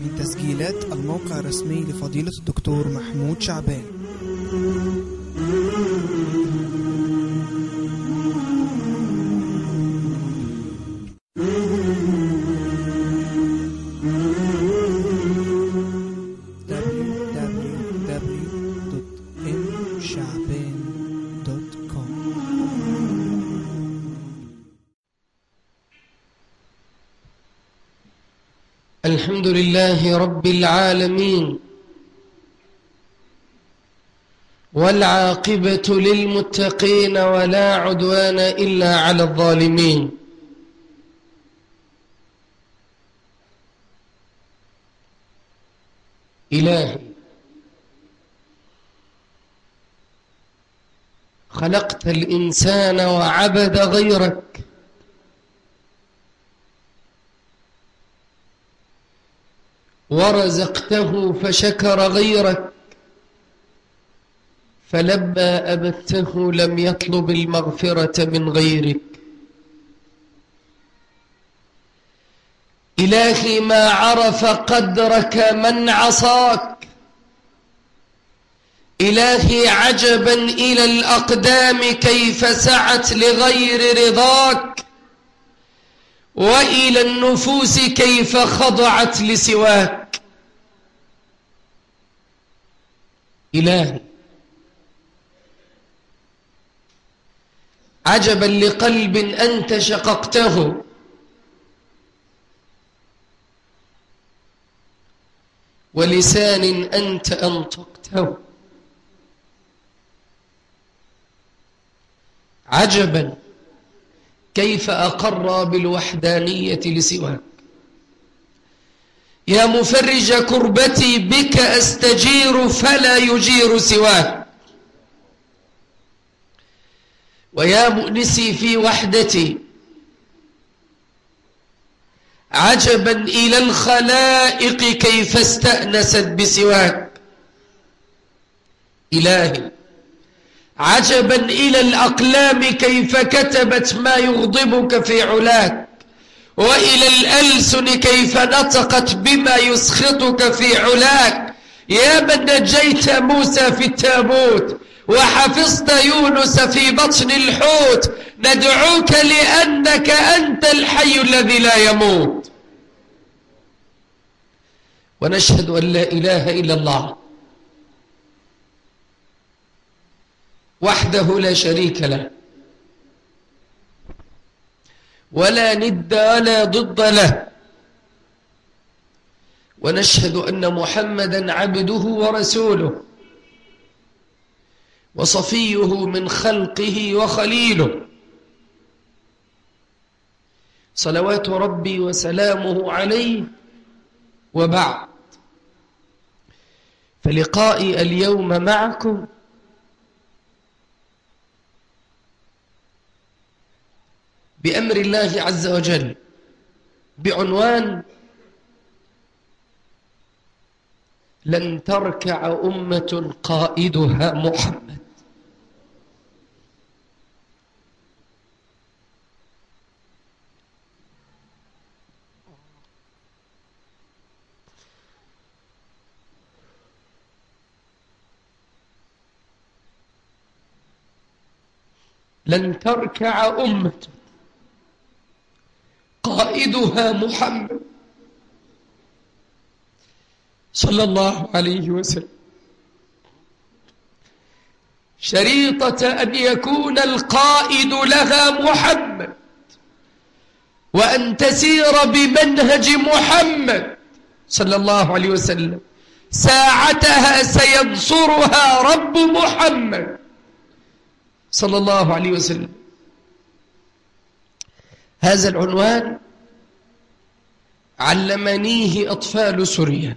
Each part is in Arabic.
من تسجيلات الموقع الرسمي لفضيلة الدكتور محمود شعبان. لله رب العالمين والعاقبة للمتقين ولا عدوان إلا على الظالمين إلهي خلقت الإنسان وعبد غيرك ورزقته فشكر غيرك فلما أبته لم يطلب المغفرة من غيرك إلهي ما عرف قدرك من عصاك. إلهي عجبا إلى الأقدام كيف سعت لغير رضاك. وإلى النفوس كيف خضعت لسواك. إلهي عجبا لقلب أنت شققته ولسان أنت أنطقته. عجبا. كيف أقر بالوحدانية لسواك؟ يا مفرج كربتي بك أستجير فلا يجير سواك. ويا مؤنسي في وحدتي عجبا إلى الخلائق كيف استأنست بسواك. إلهي عجبا إلى الأقلام كيف كتبت ما يغضبك في علاك وإلى الألسن كيف نطقت بما يسخطك في علاك. يا من نجيت موسى في التابوت وحفظت يونس في بطن الحوت. ندعوك لأنك أنت الحي الذي لا يموت. ونشهد أن لا إله إلا الله. وحده لا شريك له. ولا ند ولا ضد له. ونشهد أن محمدا عبده ورسوله. وصفيه من خلقه وخليله. صلوات ربي وسلامه عليه. وبعد. فلقائي اليوم معكم. بأمر الله عز وجل بعنوان لن تركع أمة قائدها محمد لن تركع أمة قائدها محمد صلى الله عليه وسلم. شريطة أن يكون القائد لها محمد وأن تسير بمنهج محمد صلى الله عليه وسلم. ساعتها سينصرها رب محمد صلى الله عليه وسلم. هذا العنوان علمنيه أطفال سوريا.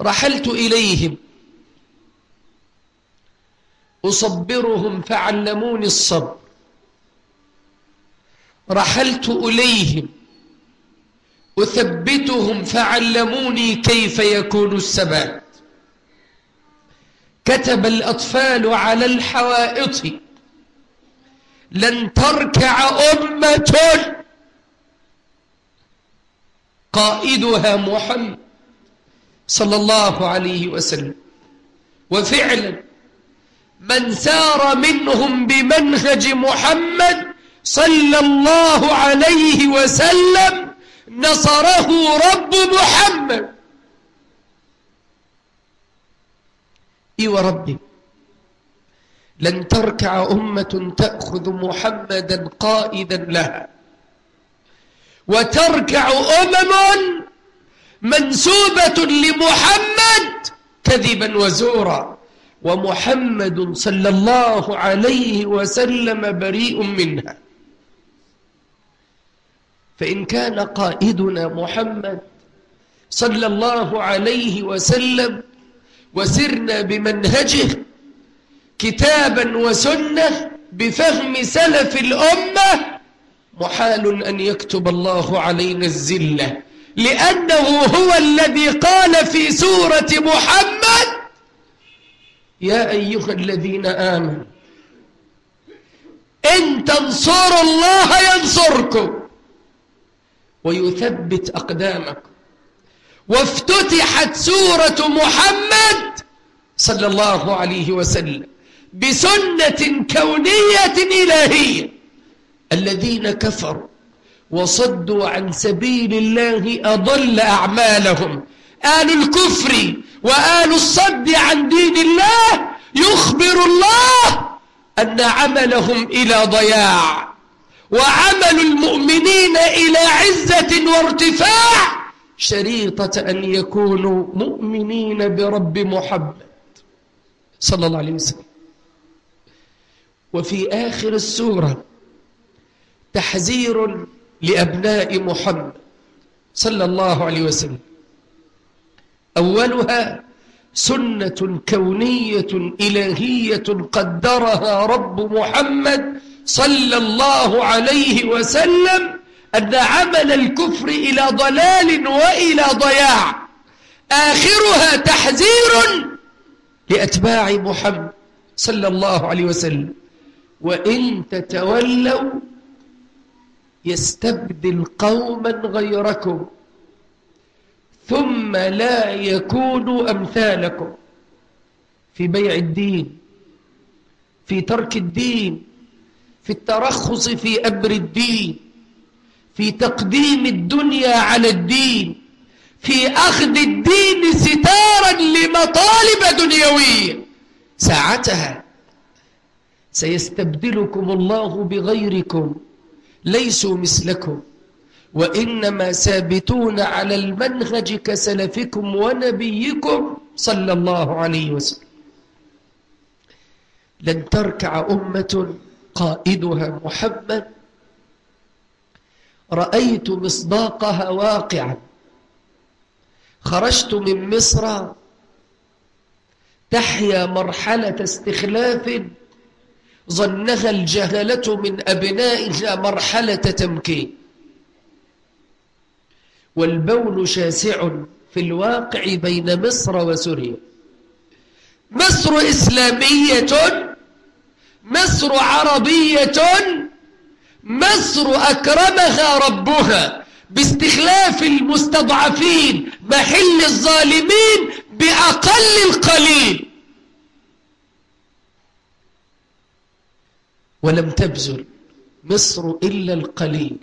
رحلت إليهم. أصبرهم فعلموني الصبر. رحلت إليهم. أثبتهم فعلموني كيف يكون الثبات كتب الأطفال على الحوائط. لن تركع أمة. قائدها محمد صلى الله عليه وسلم. وفعلا من سار منهم بمنهج محمد صلى الله عليه وسلم نصره رب محمد. إي وربي. لن تركع أمة تأخذ محمدا قائدا لها. وتركع أمم منسوبة لمحمد كذبا وزورا. ومحمد صلى الله عليه وسلم بريء منها. فإن كان قائدنا محمد صلى الله عليه وسلم وسرنا بمنهجه كتابا وسنة بفهم سلف الأمة محال أن يكتب الله علينا الزلة لأنه هو الذي قال في سورة محمد يا أيها الذين آمنوا إن تنصروا الله ينصركم ويثبت أقدامكم. وافتتحت سورة محمد صلى الله عليه وسلم. بسنة كونية إلهية. الذين كفروا وصدوا عن سبيل الله أضل أعمالهم. آل الكفر وآل الصد عن دين الله يخبر الله أن عملهم إلى ضياع. وعمل المؤمنين إلى عزة وارتفاع شريطة أن يكونوا مؤمنين برب محمد صلى الله عليه وسلم. وفي آخر السورة تحذير لأبناء محمد صلى الله عليه وسلم. أولها سنة كونية إلهية قدرها رب محمد صلى الله عليه وسلم أن عمل الكفر إلى ضلال وإلى ضياع. آخرها تحذير لأتباع محمد صلى الله عليه وسلم. وإن تتولوا يستبدل قوما غيركم ثم لا يكونوا أمثالكم في بيع الدين في ترك الدين في الترخص في أمر الدين في تقديم الدنيا على الدين في أخذ الدين ستارا لمطالب دنيوية. ساعتها سيستبدلكم الله بغيركم ليسوا مثلكم. وإنما ثابتون على المنهج كسلفكم ونبيكم صلى الله عليه وسلم. لن تركع أمة قائدها محمد. رأيت مصداقها واقعا. خرجت من مصر. تحيا مرحلة استخلاف ظنها الجهلة من أبنائها مرحلة تمكين. والبول شاسع في الواقع بين مصر وسوريا. مصر إسلامية مصر عربية مصر أكرمها ربها باستخلاف المستضعفين محل الظالمين بأقل القليل. ولم تبذل مصر إلا القليل.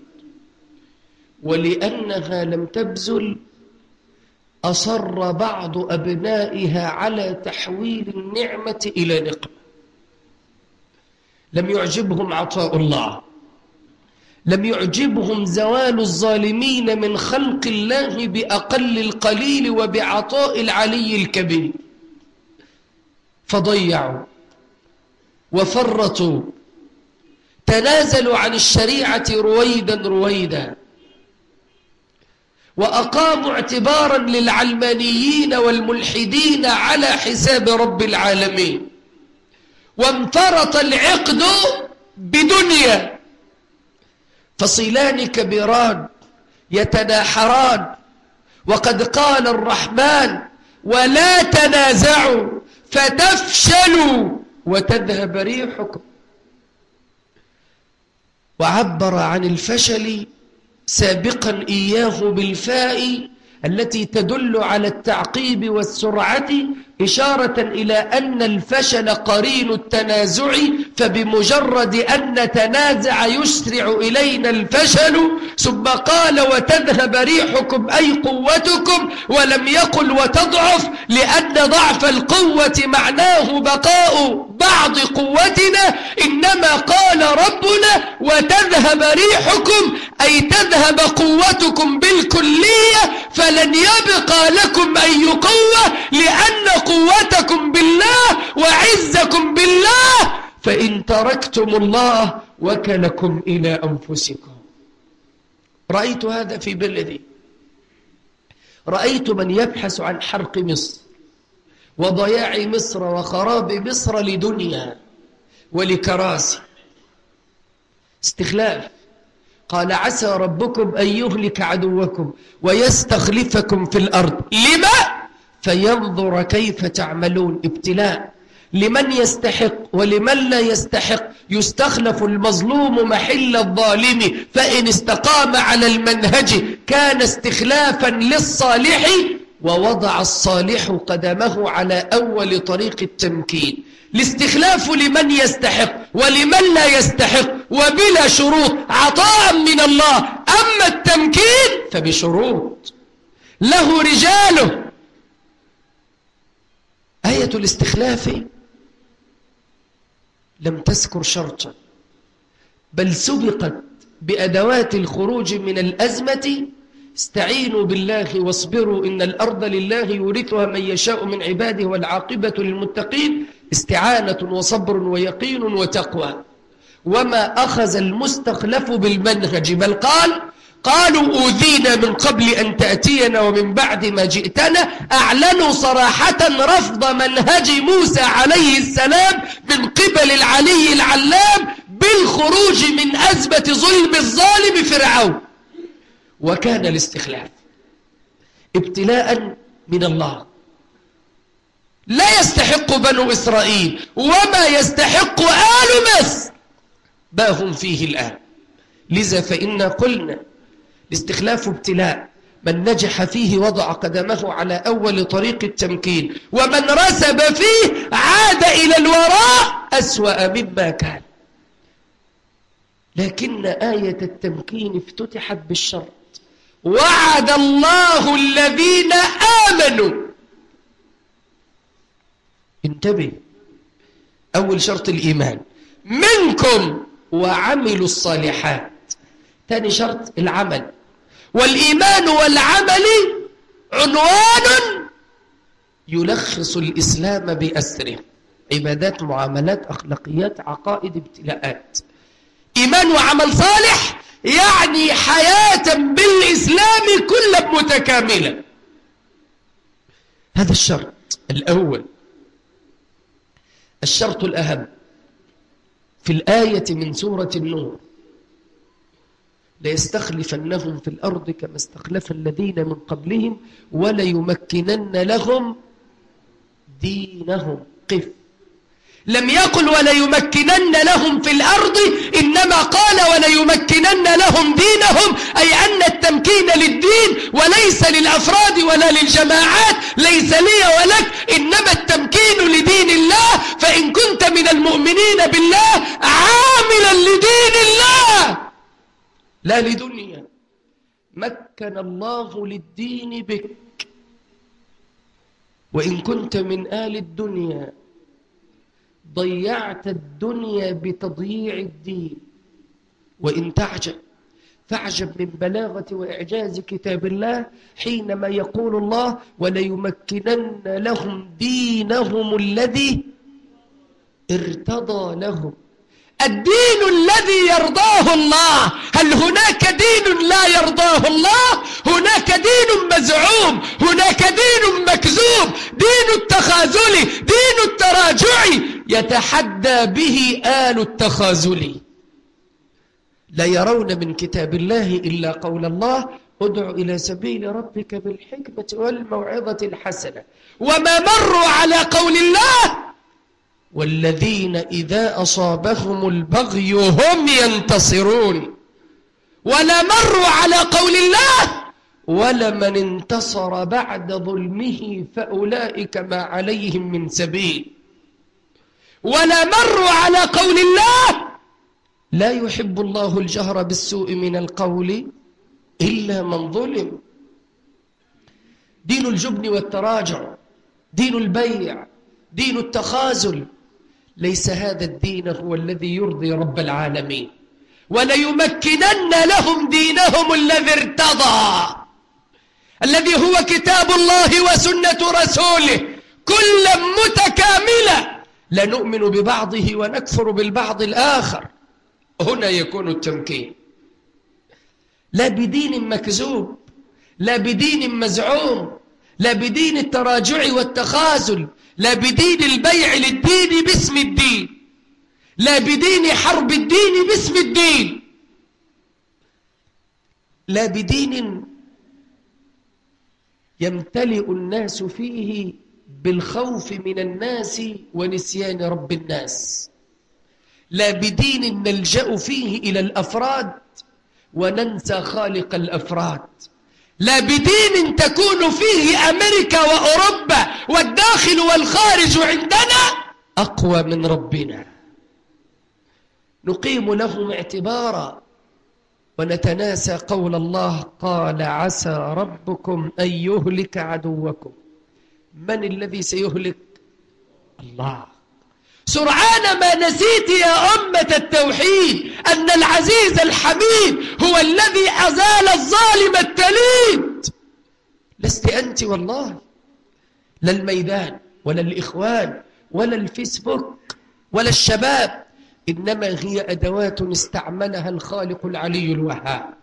ولأنها لم تبذل أصر بعض أبنائها على تحويل النعمة إلى نقمة لم يعجبهم عطاء الله. لم يعجبهم زوال الظالمين من خلق الله بأقل القليل وبعطاء العلي الكبير. فضيعوا وفرطوا تنازلوا عن الشريعة رويدا رويدا. وأقاموا اعتبارا للعلمانيين والملحدين على حساب رب العالمين. وانفرط العقد بدنيا. فصيلان كبيران يتناحران. وقد قال الرحمن ولا تنازعوا فتفشلوا وتذهب ريحكم. وعبر عن الفشل سابقا إياه بالفاء التي تدل على التعقيب والسرعة إشارة إلى أن الفشل قرين التنازع فبمجرد أن نتنازع يسرع إلينا الفشل. ثم قال وتذهب ريحكم أي قوتكم ولم يقل وتضعف لأن ضعف القوة معناه بقاء بعض قوتنا. إنما قال ربنا وتذهب ريحكم أي تذهب قوتكم بالكلية فلن يبقى لكم أي قوة لأن قوتكم بالله وعزكم بالله فإن تركتم الله وكلكم إلى أنفسكم. رأيت هذا في بلدي. رأيت من يبحث عن حرق مصر وضياع مصر وخراب مصر لدنيا ولكراسي. استخلاف. قال عسى ربكم أن يهلك عدوكم ويستخلفكم في الأرض. لما؟ فينظر كيف تعملون. ابتلاء. لمن يستحق ولمن لا يستحق. يستخلف المظلوم محل الظالم. فإن استقام على المنهج كان استخلافا للصالح ووضع الصالح قدمه على أول طريق التمكين. الاستخلاف لمن يستحق ولمن لا يستحق. وبلا شروط عطاء من الله. أما التمكين فبشروط. له رجاله. آية الاستخلاف لم تذكر شرطا بل سبقت بأدوات الخروج من الأزمة استعينوا بالله واصبروا إن الأرض لله يورثها من يشاء من عباده والعاقبة للمتقين استعانة وصبر ويقين وتقوى. وما أخذ المستخلف بالمنهج بل قال قالوا أوذينا من قبل أن تأتينا ومن بعد ما جئتنا. أعلنوا صراحة رفض منهج موسى عليه السلام من قبل العلي العلام بالخروج من أزمة ظلم الظالم فرعون. وكان الاستخلاف ابتلاء من الله. لا يستحق بنو إسرائيل وما يستحق آل مصر ما هم فيه الآن؟ لذا فإنا قلنا الاستخلاف ابتلاء من نجح فيه وضع قدمه على أول طريق التمكين ومن رسب فيه عاد إلى الوراء أسوأ مما كان. لكن آية التمكين افتتحت بالشرط. وعد الله الذين آمنوا. انتبه. أول شرط الإيمان. منكم وعملوا الصالحات. ثاني شرط العمل. والإيمان والعمل عنوان يلخص الإسلام بأسره. عبادات معاملات أخلاقيات عقائد ابتلاءات. إيمان وعمل صالح يعني حياة بالإسلام كل متكاملة. هذا الشرط الأول. الشرط الأهم في الآية من سورة النور. ليستخلفنهم في الأرض كما استخلف الذين من قبلهم وليمكنن لهم دينهم. قف. لم يقل وليمكنن لهم في الأرض إنما قال وليمكنن لهم دينهم أي أن التمكين للدين وليس للأفراد ولا للجماعات. ليس لي ولك إنما التمكين لدين الله. فإن كنت من المؤمنين بالله عاملا لدين لا لدنيا. مكن الله للدين بك. وإن كنت من آل الدنيا ضيعت الدنيا بتضييع الدين. وإن تعجب فاعجب من بلاغة وإعجاز كتاب الله حينما يقول الله وليمكنن لهم دينهم الذي ارتضى لهم الدين الذي يرضاه الله. هل هناك دين لا يرضاه الله؟ هناك دين مزعوم هناك دين مكذوب. دين التخاذل دين التراجع يتحدى به آل التخاذل. لا يرون من كتاب الله إلا قول الله ادع إلى سبيل ربك بالحكمة والموعظة الحسنة وما مروا على قول الله والذين إذا أصابهم البغي هم ينتصرون. ولا مروا على قول الله ولمن انتصر بعد ظلمه فأولئك ما عليهم من سبيل. ولا مروا على قول الله لا يحب الله الجهر بالسوء من القول إلا من ظلم. دين الجبن والتراجع دين البيع دين التخاذل ليس هذا الدين هو الذي يرضي رب العالمين. وليمكنن لهم دينهم الذي ارتضى الذي هو كتاب الله وسنة رسوله. كلا متكاملا لا نؤمن ببعضه ونكفر بالبعض الآخر. هنا يكون التمكين. لا بدين مكذوب لا بدين مزعوم لا بدين التراجع والتخاذل. لا بدين البيع للدين باسم الدين. لا بدين حرب الدين باسم الدين. لا بدين يمتلئ الناس فيه بالخوف من الناس ونسيان رب الناس. لا بدين نلجأ فيه إلى الأفراد وننسى خالق الأفراد. لا بدين تكون فيه أمريكا وأوروبا والداخل والخارج عندنا أقوى من ربنا. نقيم لهم اعتبارا ونتناسى قول الله قال عسى ربكم أن يهلك عدوكم. من الذي سيهلك؟ الله. سرعان ما نسيت يا أمة التوحيد أن العزيز الحميد هو الذي أزال الظالم التليد. لست أنت والله لا الميدان ولا الإخوان ولا الفيسبوك ولا الشباب إنما هي أدوات استعملها الخالق العلي الوهاب.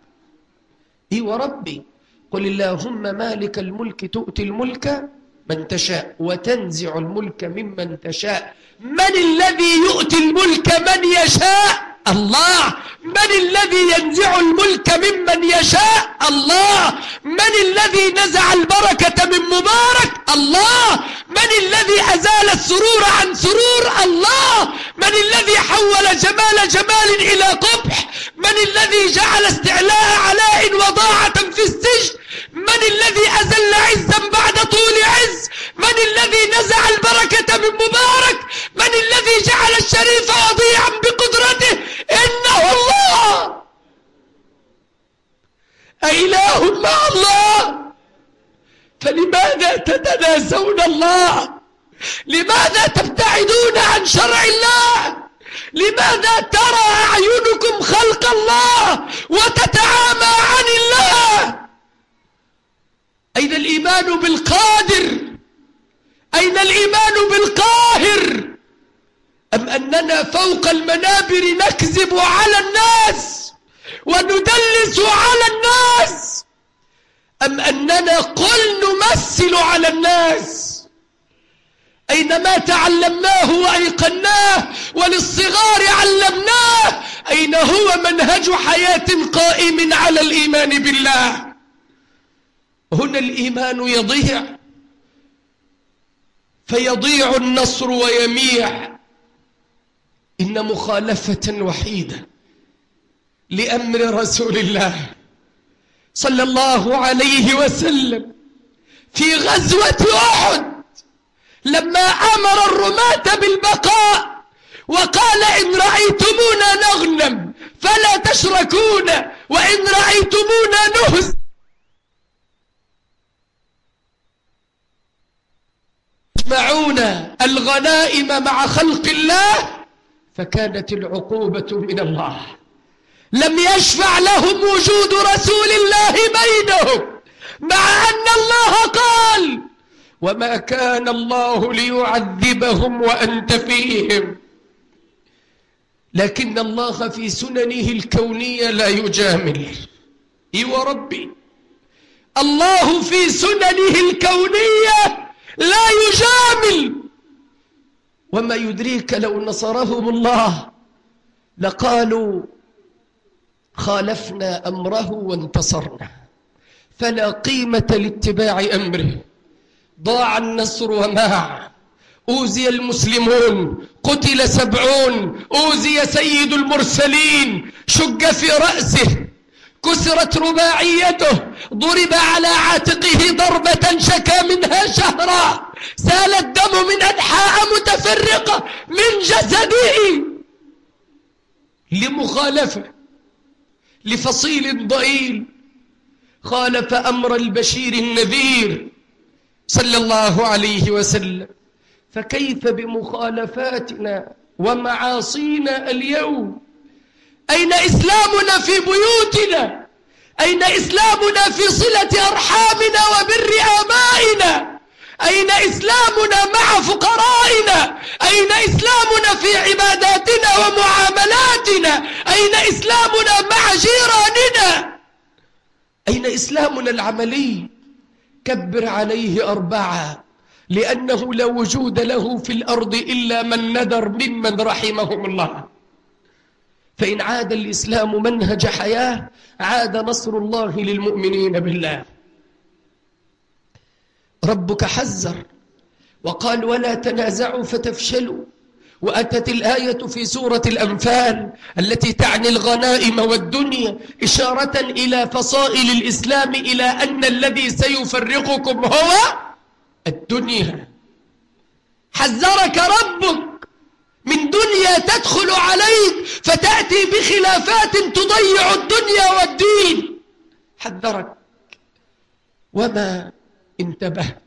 إي وربي قل اللهم مالك الملك تؤتي الملك من تشاء وتنزع الملك ممن تشاء. من الذي يؤتي الملك من يشاء؟ الله من الذي ينزع الملك ممن يشاء؟ الله. من الذي نزع البركة من مبارك؟ الله. من الذي أزال السرور عن سرور؟ الله. من الذي حول جمال جمال إلى قبح؟ من الذي جعل استعلاء علاء وضاعة في السجن؟ من الذي أزل عزا بعد طول عز؟ من الذي نزع البركة من مبارك؟ من الذي جعل الشريف وضيعا بقدرته؟ إنه الله. أإله مع الله. فلماذا تتناسون الله؟ لماذا تبتعدون عن شرع الله؟ لماذا ترى أعينكم خلق الله وتتعامى عن الله؟ أين الإيمان بالقادر؟ أين الإيمان بالقاهر؟ أم أننا فوق المنابر نكذب على الناس وندلس على الناس؟ أم أننا قل نمثل على الناس؟ أين ما تعلمناه وأيقناه وللصغار علمناه أين هو منهج حياة قائم على الإيمان بالله؟ هنا الإيمان يضيع فيضيع النصر ويميع. إن مخالفة وحيدة لأمر رسول الله صلى الله عليه وسلم في غزوة أحد لما أمر الرماة بالبقاء وقال إن رأيتمونا نغنم فلا تشركون وإن رأيتمونا نهز يجمعون الغنائم مع خلق الله فكانت العقوبة من الله. لم يشفع لهم وجود رسول الله بينهم مع أن الله قال وما كان الله ليعذبهم وأنت فيهم لكن الله في سننه الكونية لا يجامل. إي وربي الله في سننه الكونية لا يجامل. وما يدريك لو نصرهم الله لقالوا خالفنا أمره وانتصرنا. فلا قيمة لاتباع أمره. ضاع النصر وماع أوزي المسلمون قتل سبعون أوزي سيد المرسلين شق في رأسه كسرت رباعيته ضرب على عاتقه ضربة شكى منها شهرا. سال الدم من أنحاء متفرقة من جسده لمخالفة لفصيل ضئيل. خالف أمر البشير النذير صلى الله عليه وسلم. فكيف بمخالفاتنا ومعاصينا اليوم؟ أين إسلامنا في بيوتنا؟ أين إسلامنا في صلة أرحامنا وبر آبائنا؟ أين إسلامنا مع فقرائنا؟ أين إسلامنا في عباداتنا ومعاملاتنا؟ أين إسلامنا مع جيراننا؟ أين إسلامنا العملي؟ كبر عليه أربعة لأنه لا وجود له في الأرض إلا من ندر ممن رحمهم الله. فإن عاد الإسلام منهج حياة عاد نصر الله للمؤمنين بالله. ربك حذر. وقال ولا تنازعوا فتفشلوا. وأتت الآية في سورة الأنفال التي تعني الغنائم والدنيا إشارة إلى فصائل الإسلام إلى أن الذي سيفرقكم هو الدنيا. حذرك ربك. من دنيا تدخل عليك فتأتي بخلافات تضيع الدنيا والدين. حذرك. وما انتبهت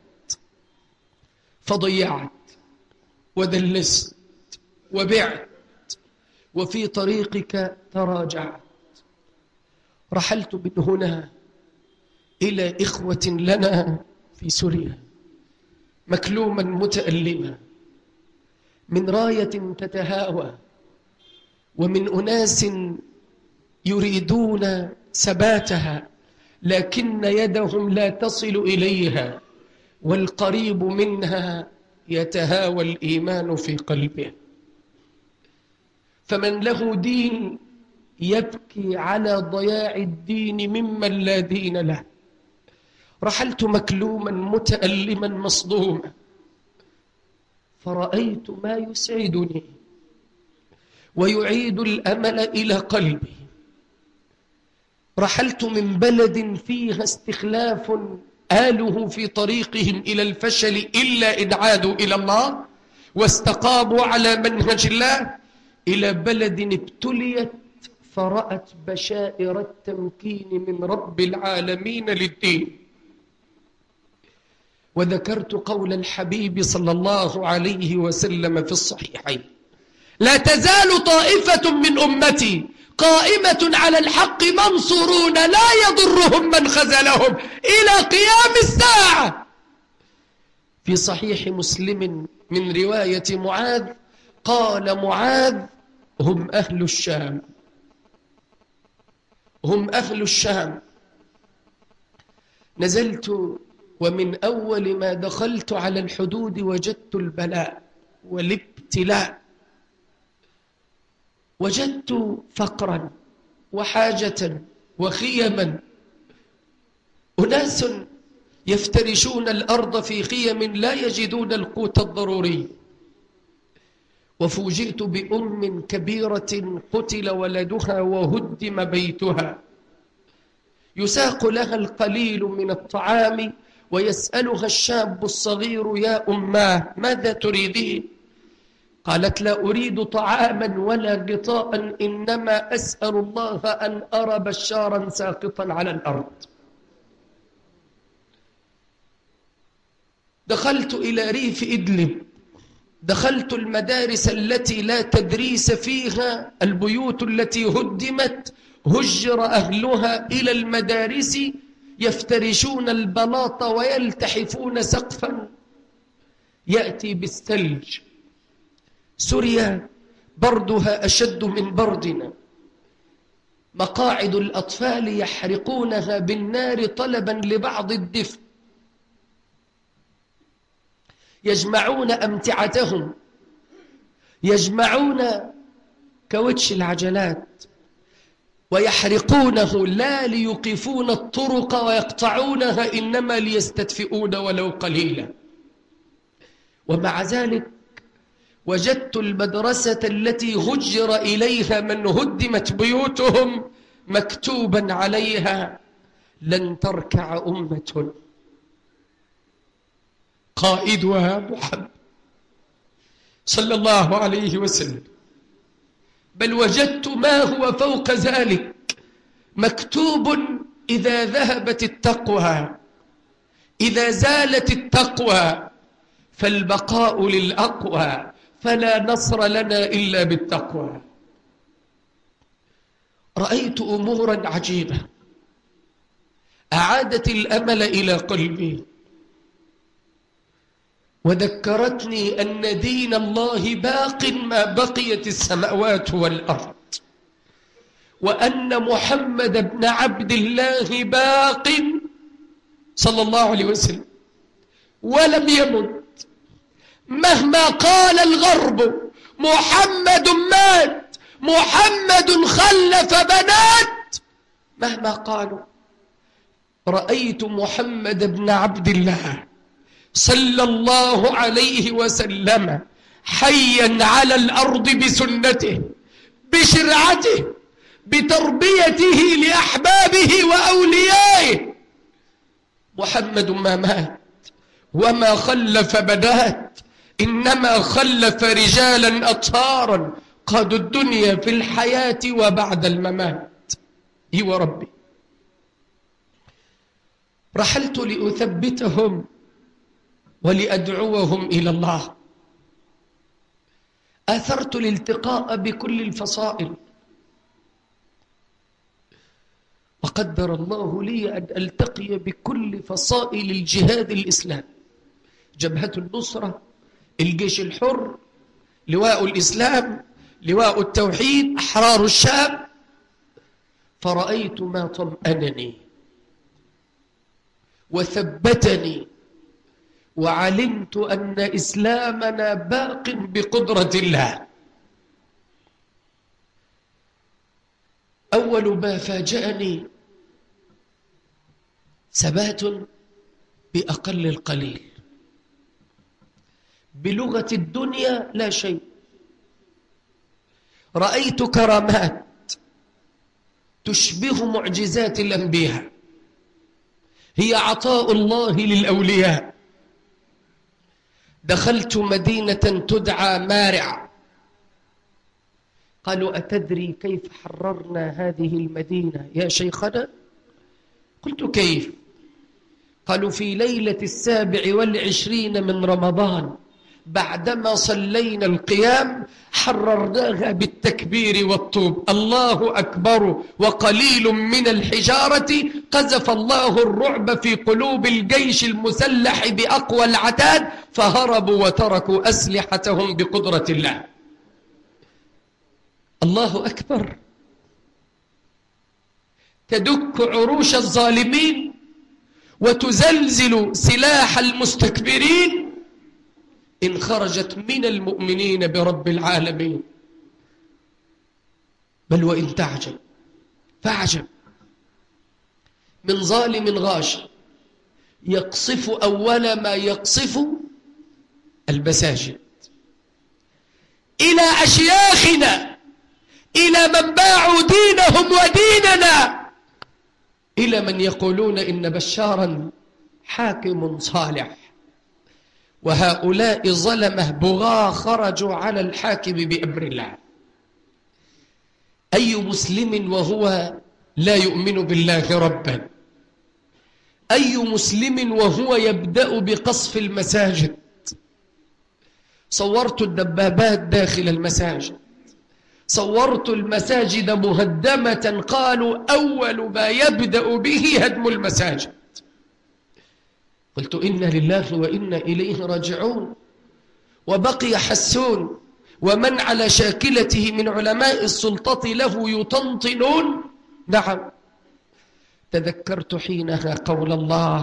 فضيعت ودلست وبعت وفي طريقك تراجعت. رحلت من هنا إلى إخوة لنا في سوريا مكلوما متألما من راية تتهاوى ومن أناس يريدون ثباتها لكن يدهم لا تصل إليها والقريب منها يتهاوى الإيمان في قلبه. فمن له دين يبكي على ضياع الدين ممن لا دين له. رحلت مكلوما متألما مصدوما. فرأيت ما يسعدني ويعيد الأمل إلى قلبي. رحلت من بلد فيها استخلاف آله في طريقهم إلى الفشل إلا إن عادوا إلى الله واستقاموا على منهج الله إلى بلد ابتليت فرأت بشائر التمكين من رب العالمين للدين. وذكرت قول الحبيب صلى الله عليه وسلم في الصحيحين لا تزال طائفة من أمتي قائمة على الحق منصورون لا يضرهم من خزلهم إلى قيام الساعة. في صحيح مسلم من رواية معاذ قال معاذ هم أهل الشام. هم أهل الشام. نزلت ومن أول ما دخلت على الحدود وجدت البلاء والابتلاء. وجدت فقرا وحاجة وخيما. أناس يفترشون الأرض في خيم لا يجدون القوت الضروري. وفوجئت بأم كبيرة قتل ولدها وهدم بيتها. يساق لها القليل من الطعام ويسألها الشاب الصغير يا أماه ماذا تريدين؟ قالت لا أريد طعاما ولا غطاء إنما أسأل الله أن أرى بشارا ساقطا على الأرض. دخلت إلى ريف إدلب. دخلت المدارس التي لا تدريس فيها البيوت التي هدمت هجر أهلها إلى المدارس يفترشون البلاط ويلتحفون سقفا. يأتي بالثلج. سوريا بردها أشد من بردنا. مقاعد الأطفال يحرقونها بالنار طلبا لبعض الدفء. يجمعون أمتعتهم. يجمعون كوتش العجلات. ويحرقونه لا ليقفون الطرق ويقطعونها إنما ليستدفئون ولو قليلا. ومع ذلك وجدت المدرسة التي هجر إليها من هدمت بيوتهم مكتوبا عليها لن تركع أمة. قائدها محمد صلى الله عليه وسلم. بل وجدت ما هو فوق ذلك مكتوب إذا ذهبت التقوى إذا زالت التقوى فالبقاء للأقوى. فلا نصر لنا إلا بالتقوى. رأيت أمورا عجيبة. أعادت الأمل إلى قلبي. وذكرتني أن دين الله باق ما بقيت السماوات والأرض. وأن محمد بن عبد الله باق. صلى الله عليه وسلم. ولم يمت. مهما قال الغرب محمد مات محمد خلف بنات مهما قالوا. رأيت محمد بن عبد الله صلى الله عليه وسلم حيا على الأرض بسنته بشرعته بتربيته لأحبابه وأوليائه. محمد ما مات وما خلف بنات إنما خلف رجالا أطهارا قادوا الدنيا في الحياة وبعد الممات. إي وربي. رحلت لأثبتهم ولأدعوهم إلى الله. آثرت الالتقاء بكل الفصائل. وقدر الله لي أن ألتقي بكل فصائل الجهاد الإسلام جبهة النصرة الجيش الحر لواء الإسلام لواء التوحيد أحرار الشام. فرأيت ما طمأنني وثبتني وعلمت أن إسلامنا باق بقدرة الله. أول ما فاجأني ثبات بأقل القليل. بلغة الدنيا لا شيء. رأيت كرامات تشبه معجزات الأنبياء. هي عطاء الله للأولياء. دخلت مدينة تدعى مارع. قالوا أتدري كيف حررنا هذه المدينة؟ يا شيخنا. قلت كيف؟ قالوا في ليلة السابع والعشرين من رمضان. بعدما صلينا القيام حررناها بالتكبير والطوب. الله أكبر وقليل من الحجارة قذف الله الرعب في قلوب الجيش المسلح بأقوى العتاد فهربوا وتركوا أسلحتهم بقدرة الله. الله أكبر. تدك عروش الظالمين وتزلزل سلاح المستكبرين إن خرجت من المؤمنين برب العالمين. بل وإن تعجب فاعجب من ظالم غاش يقصف أول ما يقصف المساجد. إلى أشياخنا إلى من باعوا دينهم وديننا إلى من يقولون إن بشارا حاكم صالح. وهؤلاء ظلمه بغاة خرجوا على الحاكم بأمر الله. أي مسلم وهو لا يؤمن بالله ربا؟ أي مسلم وهو يبدأ بقصف المساجد؟ صورت الدبابات داخل المساجد. صورت المساجد مهدمة قالوا أول ما يبدأ به هدم المساجد. قلت إنا لله وإنا إليه راجعون. وبقي حسون. ومن على شاكلته من علماء السلطة له يطنطنون. نعم. تذكرت حينها قول الله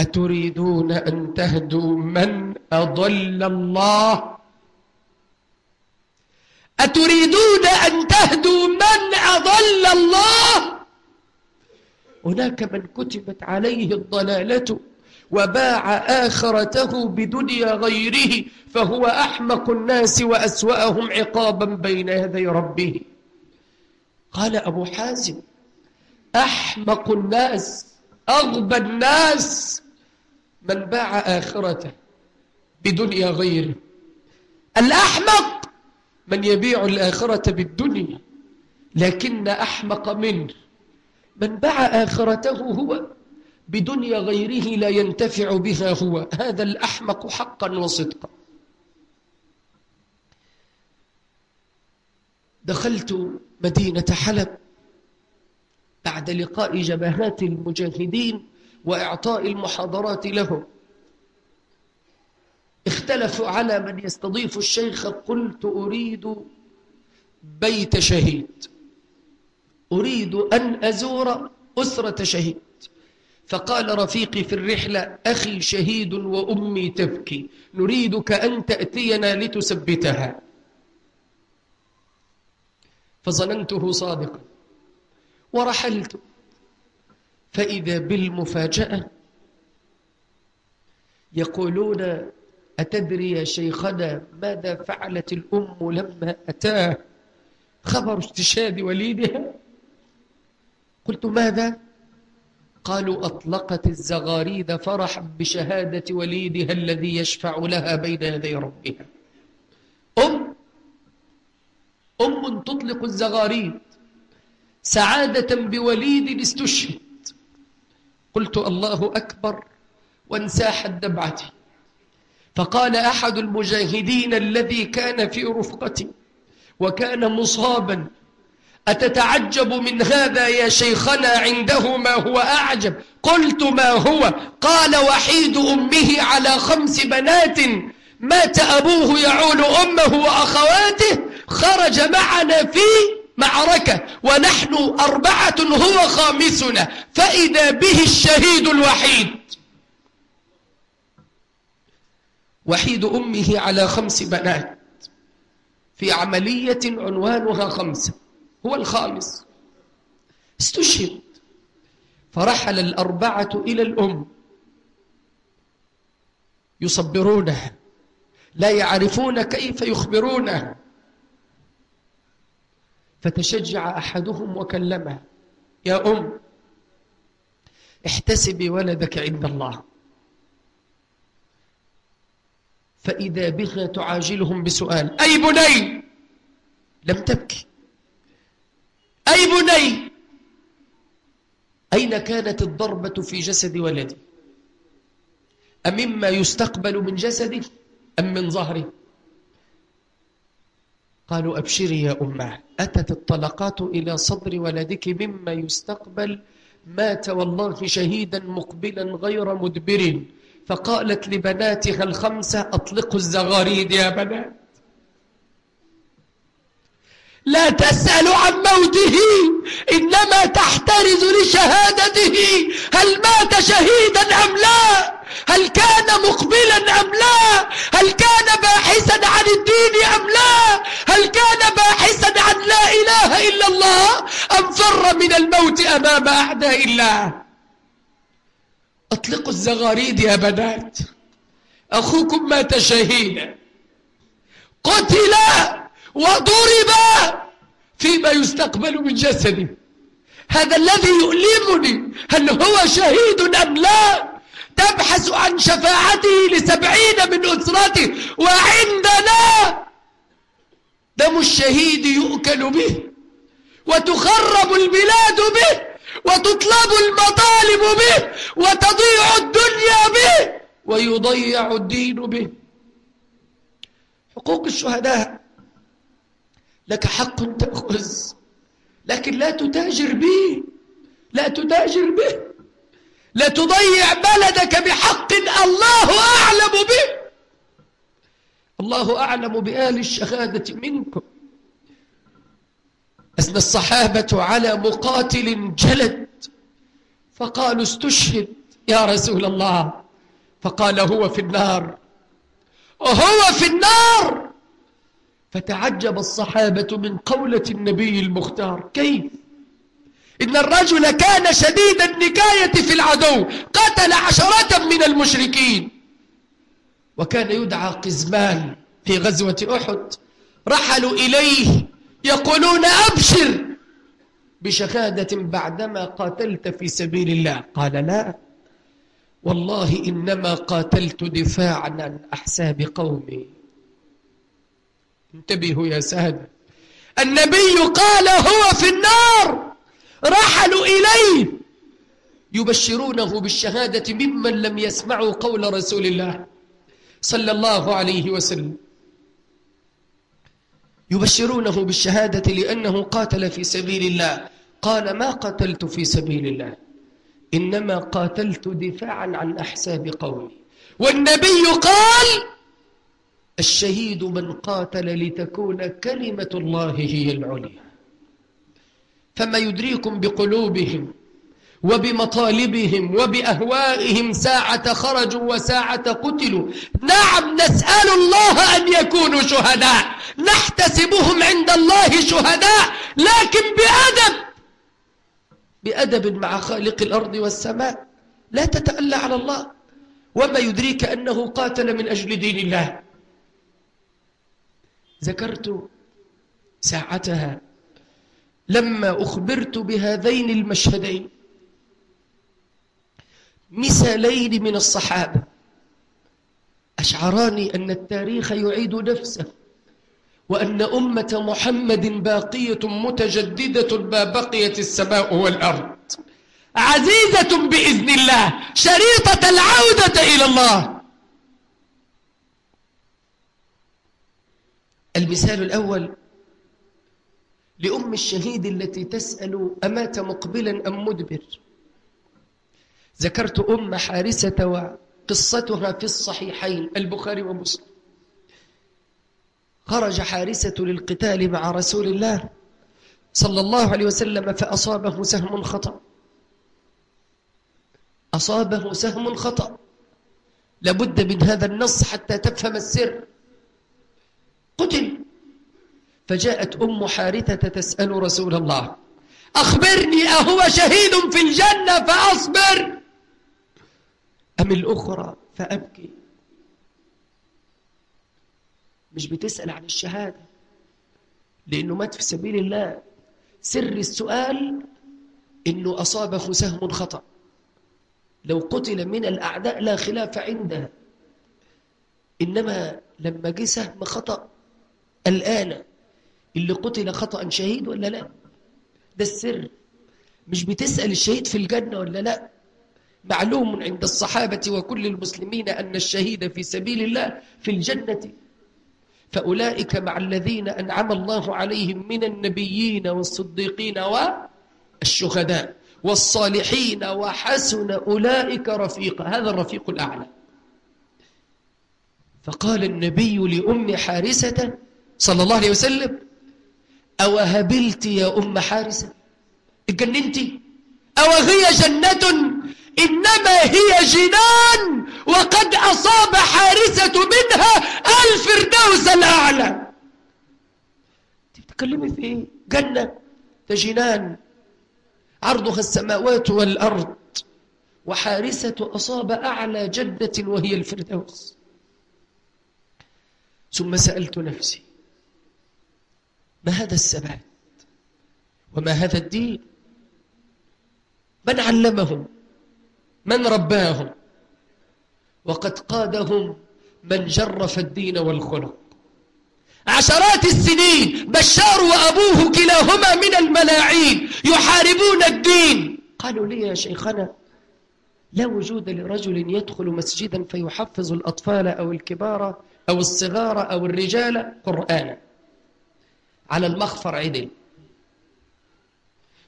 أتريدون أن تهدوا من أضل الله؟ أتريدون أن تهدوا من أضل الله؟ هناك من كتبت عليه الضلالة. وباع آخرته بدنيا غيره فهو أحمق الناس وأسوأهم عقابا بين يدي ربه. قال أبو حازم أحمق الناس أغبى الناس من باع آخرته بدنيا غيره. الأحمق من يبيع الآخرة بالدنيا لكن أحمق منه. من باع آخرته هو بدنيا غيره لا ينتفع بها هو. هذا الأحمق حقا وصدقا. دخلت مدينة حلب بعد لقاء جبهات المجاهدين وإعطاء المحاضرات لهم. اختلفوا على من يستضيف الشيخ. قلت أريد بيت شهيد. أريد أن أزور أسرة شهيد. فقال رفيقي في الرحلة أخي شهيد وأمي تبكي. نريدك أن تأتينا لتثبتها. فظننته صادقا. ورحلت. فإذا بالمفاجأة يقولون أتدري يا شيخنا ماذا فعلت الأم لما أتاه؟ خبر استشهاد وليدها. قلت ماذا؟ قالوا أطلقت الزغاريد فرحا بشهادة وليدها الذي يشفع لها بين يدي ربها. أم أم تطلق الزغاريد سعادة بوليد استشهد. قلت الله أكبر وانساحت دمعتي فقال أحد المجاهدين الذي كان في رفقتي وكان مصابا أتتعجب من هذا يا شيخنا عنده ما هو أعجب؟ قلت ما هو؟ قال وحيد أمه على خمس بنات. مات أبوه يعول أمه وأخواته. خرج معنا في معركة. ونحن أربعة هو خامسنا. فإذا به الشهيد الوحيد. وحيد أمه على خمس بنات. في عملية عنوانها خمسة. هو الخامس. استشهد. فرحل الأربعة إلى الأم. يصبرونها. لا يعرفون كيف يخبرونها فتشجع أحدهم وكلمها يا أم احتسبي ولدك عند الله. فإذا بها تعاجلهم بسؤال أي بني؟ لم تبكي. أي بني؟ أين كانت الضربة في جسد ولدي أمما يستقبل من جسده أم من ظهره قالوا أبشري يا أمة أتت الطلقات إلى صدر ولدك مما يستقبل مات والله شهيدا مقبلا غير مدبر فقالت لبناتها الخمسة أطلقوا الزغاريد يا بنات. لا تسأل عن موته إنما تحترز لشهادته. هل مات شهيدا أم لا؟ هل كان مقبلا أم لا؟ هل كان باحثا عن الدين أم لا؟ هل كان باحثا عن لا إله إلا الله؟ أم فر من الموت أمام أعداء الله؟ أطلقوا الزغاريد يا بنات. أخوكم مات شهيدا. قتل وضرب فيما يستقبل من جسده هذا الذي يؤلمني هل هو شهيد أم لا؟ تبحث عن شفاعته لسبعين من أسرته وعندنا دم الشهيد يؤكل به وتخرب البلاد به وتطلب المطالب به وتضيع الدنيا به ويضيع الدين به. حقوق الشهداء لك حق تأخذ لكن لا تتاجر به لا تتاجر به لا تضيع بلدك بحق الله أعلم به. الله أعلم بآل الشهادة منكم. أثنى الصحابة على مقاتل جلد فقالوا استشهد يا رسول الله. فقال هو في النار. وهو في النار. فتعجب الصحابة من قولة النبي المختار. كيف؟ إن الرجل كان شديد النكاية في العدو قتل عشرة من المشركين. وكان يدعى قزمان في غزوة أحد. رحلوا إليه يقولون أبشر بشهادة بعدما قاتلت في سبيل الله. قال لا. والله إنما قاتلت دفاعا عن أحساب قومي. انتبهوا يا سادة النبي قال هو في النار رحلوا إليه. يبشرونه بالشهادة ممن لم يسمعوا قول رسول الله صلى الله عليه وسلم. يبشرونه بالشهادة لأنه قاتل في سبيل الله. قال ما قتلت في سبيل الله إنما قاتلت دفاعا عن أحساب قومي. والنبي قال الشهيد من قاتل لتكون كلمة الله هي العليا. فما يدريكم بقلوبهم وبمطالبهم وبأهوائهم ساعة خرجوا وساعة قتلوا. نعم نسأل الله أن يكونوا شهداء. نحتسبهم عند الله شهداء لكن بأدب. بأدب مع خالق الأرض والسماء. لا تتألى على الله. وما يدريك أنه قاتل من أجل دين الله. ذكرت ساعتها لما أخبرت بهذين المشهدين مثالين من الصحابة. أشعراني أن التاريخ يعيد نفسه وأن أمة محمد باقية متجددة ما بقيت السماء والأرض. عزيزة بإذن الله شريطة العودة إلى الله. المثال الأول لأم الشهيد التي تسأل أمات مقبلا أم مدبر. ذكرت أم حارسة وقصتها في الصحيحين البخاري ومسلم. خرج حارسة للقتال مع رسول الله صلى الله عليه وسلم فأصابه سهم خطأ. أصابه سهم خطأ. لابد من هذا النص حتى تفهم السر. قتل. فجاءت أم حارثة تسأل رسول الله أخبرني أهو شهيد في الجنة فأصبر. أم الأخرى فأبكي. مش بتسأل عن الشهادة لأنه مات في سبيل الله. سر السؤال إنه أصابه سهم خطأ. لو قتل من الأعداء لا خلاف عندها إنما لما جه سهم خطأ الآن اللي قتل خطأ شهيد ولا لا؟ ده السر. مش بتسأل الشهيد في الجنة ولا لا؟ معلوم عند الصحابة وكل المسلمين أن الشهيد في سبيل الله في الجنة. فأولئك مع الذين أنعم الله عليهم من النبيين والصديقين والشهداء والصالحين وحسن أولئك رفيقا هذا الرفيق الأعلى. فقال النبي لأم حارسة صلى الله عليه وسلم أو هبلت يا أم حارسة اتجننت أو هي جنة؟ إنما هي جنان وقد أصاب حارسة منها الفردوس الأعلى. تتكلمي في إيه؟ جنة؟ ده جنان. عرضها السماوات والأرض. وحارسة أصاب أعلى جدة وهي الفردوس. ثم سألت نفسي ما هذا الثبات وما هذا الدين؟ من علمهم؟ من رباهم؟ وقد قادهم من جرف الدين والخلق. عشرات السنين بشار وأبوه كلاهما من الملاعين يحاربون الدين. قالوا لي يا شيخنا لا وجود لرجل يدخل مسجدا فيحفظ الأطفال أو الكبار أو الصغار أو الرجال قرآنا. على المخفر عدل.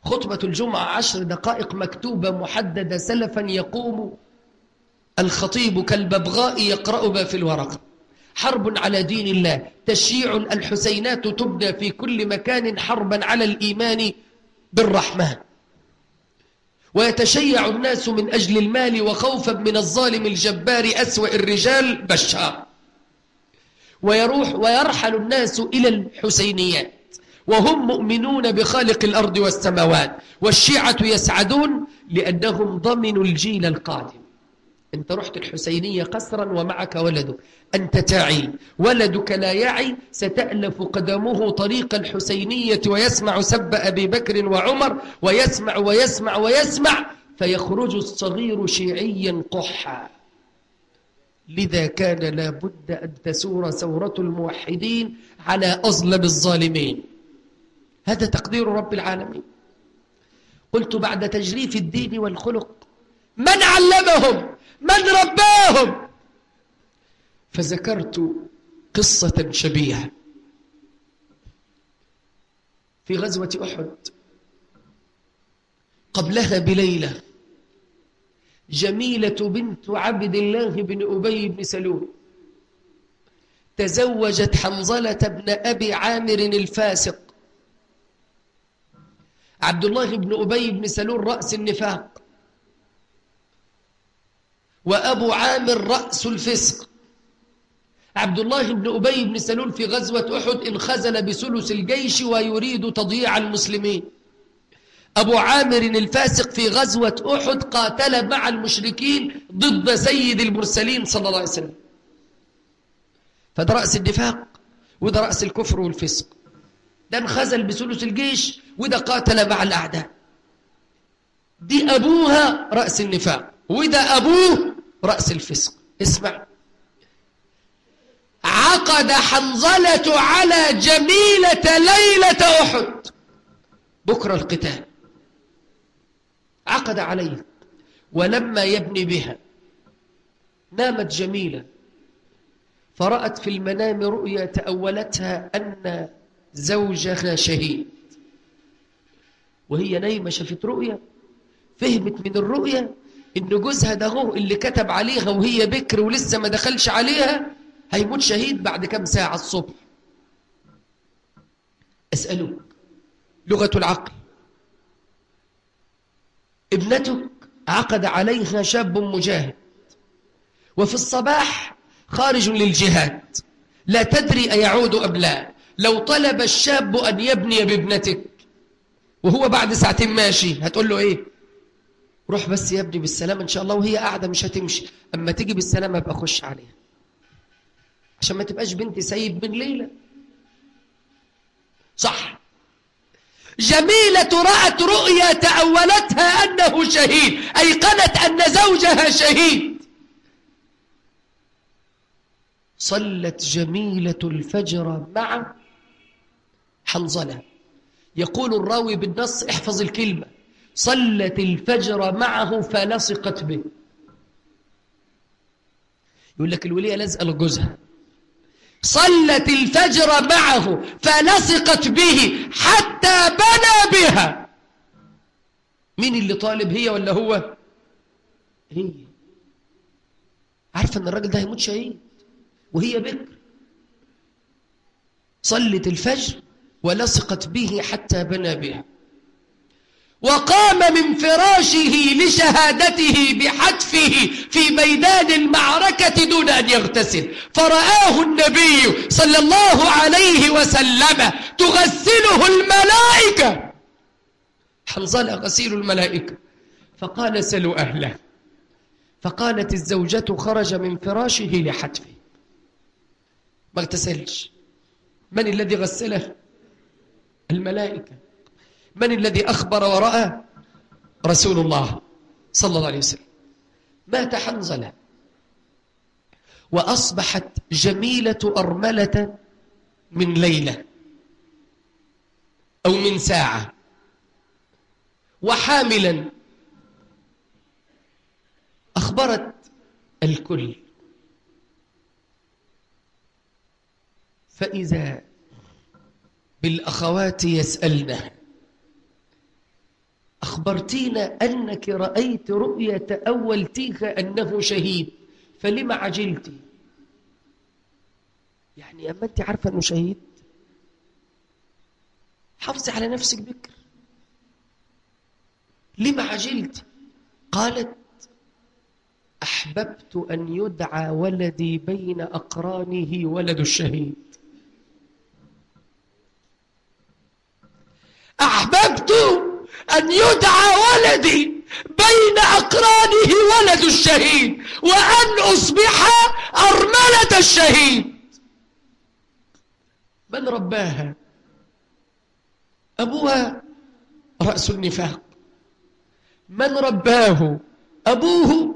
خطبة الجمعة عشر دقائق مكتوبة محددة سلفا يقوم الخطيب كالببغاء يقرأ ما في الورقة. حرب على دين الله. تشييع الحسينات تبدى في كل مكان حربا على الإيمان بالرحمن ويتشيع الناس من أجل المال وخوفا من الظالم الجبار أسوأ الرجال بشار ويروح ويرحل الناس إلى الحسينيات. وهم مؤمنون بخالق الأرض والسماوات. والشيعة يسعدون لأنهم ضمنوا الجيل القادم. أنت رحت الحسينية قسرا ومعك ولدك. أنت تعي ولدك لا يعي. ستألف قدمه طريق الحسينية ويسمع سب أبي بكر وعمر. ويسمع ويسمع ويسمع. فيخرج الصغير شيعيا قحا. لذا كان لابد أن تسور ثورة الموحدين على أظلم الظالمين. هذا تقدير رب العالمين. قلت بعد تجريف الدين والخلق من علمهم؟ من رباهم؟ فذكرت قصة شبيهة. في غزوة أحد قبلها بليلة جميلة بنت عبد الله بن أبي بن سلول. تزوجت حنظلة بن أبي عامر الفاسق. عبد الله بن أبي بن سلول رأس النفاق. وأبو عامر رأس الفسق. عبد الله بن أبي بن سلول في غزوة أحد انخزل بثلث الجيش ويريد تضييع المسلمين. أبو عامر الفاسق في غزوة أحد قاتل مع المشركين ضد سيد المرسلين صلى الله عليه وسلم. فده رأس النفاق وده رأس الكفر والفسق. ده انخزل بثلث الجيش وده قاتل مع الأعداء. دي أبوها رأس النفاق وده أبوه رأس الفسق. اسمع. عقد حنظلة على جميلة ليلة أحد. بكرة القتال. عقد عليه ولما يبني بها. نامت جميلة. فرأت في المنام رؤيا تأولتها أن زوجها شهيد. وهي نايمة شافت رؤيا فهمت من الرؤيا إن جوزها ده هو اللي كتب عليها وهي بكر ولسه ما دخلش عليها هيموت شهيد بعد كم ساعة الصبح. أسألك لغة العقل ابنتك عقد عليها شاب مجاهد. وفي الصباح خارج للجهاد. لا تدري أيعود أم لا. لو طلب الشاب أن يبني بابنتك. وهو بعد ساعتين ماشي. هتقول له إيه؟ روح بس يا ابني بالسلامة. إن شاء الله وهي قاعدة مش هتمشي. أما تيجي بالسلامة أبقى أخش عليها. عشان ما تبقاش بنت سيد من ليلة. صح. جميلة رأت رؤيا تأولتها أنه شهيد أيقنت أن زوجها شهيد. صلت جميلة الفجر مع حنظلة. يقول الراوي بالنص احفظ الكلمة. صلت الفجر معه فلصقت به. يقول لك الولية لازقة لجوزها صلت الفجر معه فلصقت به حتى بنى بها. مين اللي طالب هي ولا هو؟ هي. عارفه إن الراجل ده هيموت شهيد وهي بكر. صلت الفجر ولصقت به حتى بنى بها. وقام من فراشه لشهادته بحتفه في ميدان المعركة دون أن يغتسل. فرآه النبي صلى الله عليه وسلم تغسله الملائكة. حنظل غسيل الملائكة. فقال سلوا أهله. فقالت الزوجة خرج من فراشه لحتفه. ما اغتسلش. من الذي غسله؟ الملائكة. من الذي أخبر ورأى رسول الله صلى الله عليه وسلم. مات حنظلة. وأصبحت جميلة أرملة من ليلة أو من ساعة. وحاملا أخبرت الكل. فإذا بالأخوات يسألنه أخبرتينا أنك رأيت رؤية أولتيها أنه شهيد فلما عجلتي يعني أما أنت عارفة أنه شهيد؟ حافظي على نفسك بكر. لما عجلت؟ قالت أحببت أن يدعى ولدي بين أقرانه ولد الشهيد. أن يدعى ولدي بين أقرانه ولد الشهيد وأن أصبح أرملة الشهيد. من رباها؟ أبوها رأس النفاق. من رباه؟ أبوه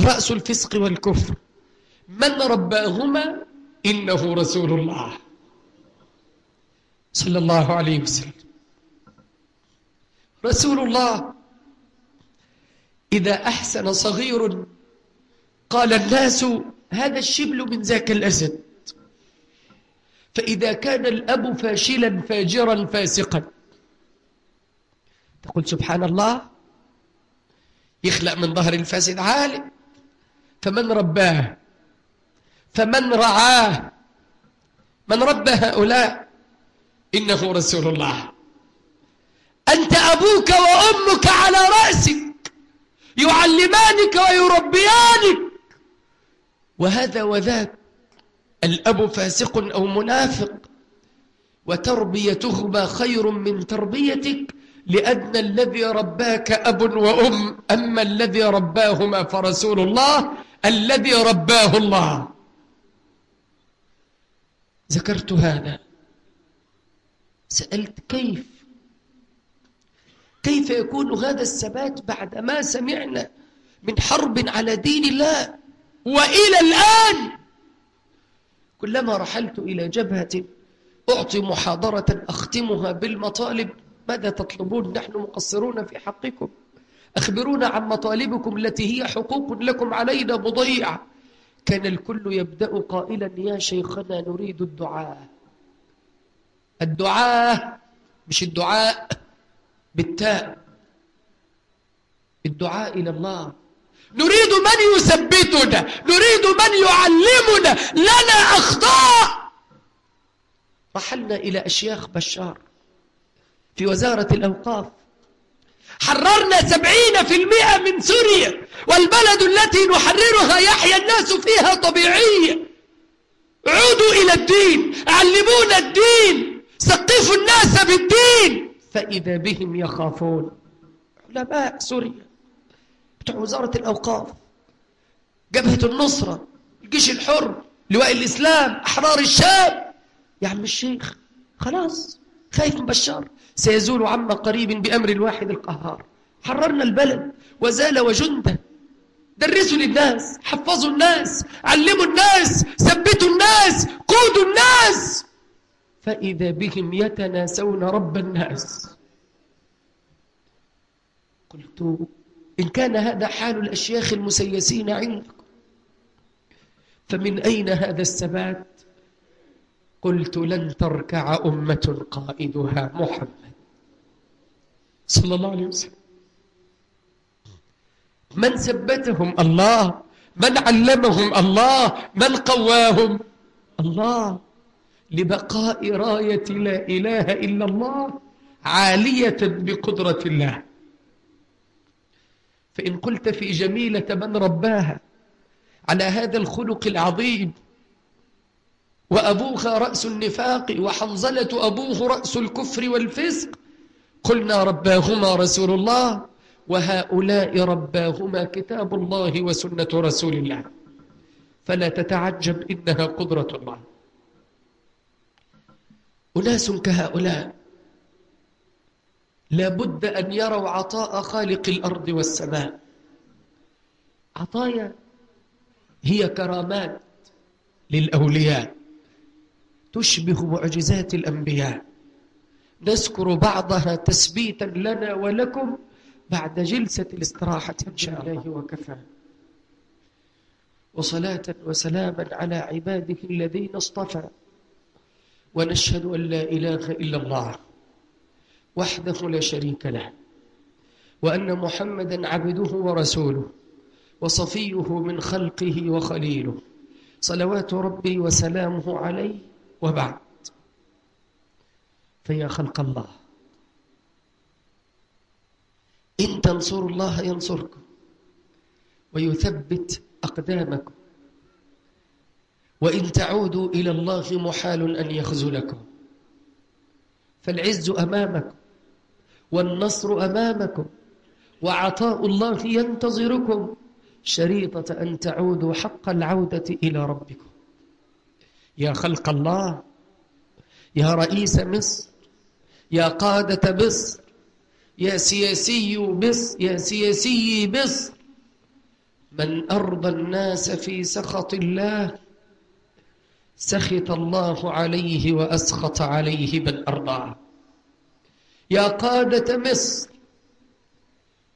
رأس الفسق والكفر. من رباهما؟ إنه رسول الله. صلى الله عليه وسلم. رسول الله. إذا أحسن صغير قال الناس هذا الشبل من ذاك الأسد. فإذا كان الأب فاشلا فاجرا فاسقا. تقول سبحان الله يخلق من ظهر الفاسد عالم. فمن رباه؟ فمن رعاه؟ من ربى هؤلاء؟ إنه رسول الله. أنت أبوك وأمك على رأسك يعلمانك ويربيانك. وهذا وذاك الأب فاسق أو منافق وتربيتهما خير من تربيتك لأن الذي رباك أب وأم أما الذي رباهما فرسول الله الذي رباه الله. ذكرت هذا سألت كيف كيف يكون هذا الثبات بعد ما سمعنا من حرب على دين الله وإلى الآن؟ كلما رحلت إلى جبهة أعطي محاضرة أختمها بالمطالب. ماذا تطلبون؟ نحن مقصرون في حقكم. أخبرونا عن مطالبكم التي هي حقوق لكم علينا مضيعة. كان الكل يبدأ قائلا يا شيخنا نريد الدعاء. الدعاء؟ مش الدعاء. بالتاء. الدعاء إلى الله. نريد من يثبتنا؟ نريد من يعلمنا لنا أخطاء. رحلنا إلى أشياخ بشار في وزارة الأوقاف. حررنا سبعين في المئة من سوريا والبلد التي نحررها يحيا الناس فيها طبيعيا. عودوا إلى الدين. علمونا الدين. سقفوا الناس بالدين فإذا بهم يخافون. علماء سوريا بتوع وزارة الأوقاف جبهة النصرة الجيش الحر لواء الإسلام أحرار الشام. يا عم الشيخ خلاص خايف من بشار. سيزول عما قريب بأمر الواحد القهار. حررنا البلد وزال وجنده. درسوا للناس حفظوا الناس علموا الناس ثبتوا الناس قودوا الناس. فإذا بهم يتناسون رب الناس. قلت إن كان هذا حال الأشياخ المسيسين عندكم فمن أين هذا الثبات قلت لن تركع أمة قائدها محمد صلى الله عليه وسلم. من ثبتهم الله؟ من علمهم الله؟ من قواهم الله؟ لبقاء راية لا إله إلا الله عالية بقدرة الله. فإن قلت في جميلة من رباها على هذا الخلق العظيم وأبوها رأس النفاق وحنظلة أبوه رأس الكفر والفسق قلنا رباهما رسول الله وهؤلاء رباهما كتاب الله وسنة رسول الله. فلا تتعجب إنها قدرة الله. أناس كهؤلاء. لا بد أن يروا عطاء خالق الأرض والسماء. عطايا هي كرامات للأولياء تشبه معجزات الأنبياء. نذكر بعضها تثبيتا لنا ولكم بعد جلسة الاستراحة إن شاء الله. وكفى. وصلاة وسلاما على عباده الذين اصطفى. ونشهد أن لا إله إلا الله وحده لا شريك له وأن محمدا عبده ورسوله وصفيه من خلقه وخليله صلوات ربي وسلامه عليه وبعد. فيا خلق الله إن تنصروا الله ينصركم ويثبت أقدامكم. وإن تعودوا إلى الله محال أن يخذلكم. فالعز أمامكم والنصر أمامكم وعطاء الله ينتظركم شريطة أن تعودوا حق العودة إلى ربكم. يا خلق الله يا رئيس مصر يا قادة مصر يا سياسي مصر يا سياسي مصر. من أرضى الناس في سخط الله سخط الله عليه وأسخط عليه من أرضاه يا قادة مصر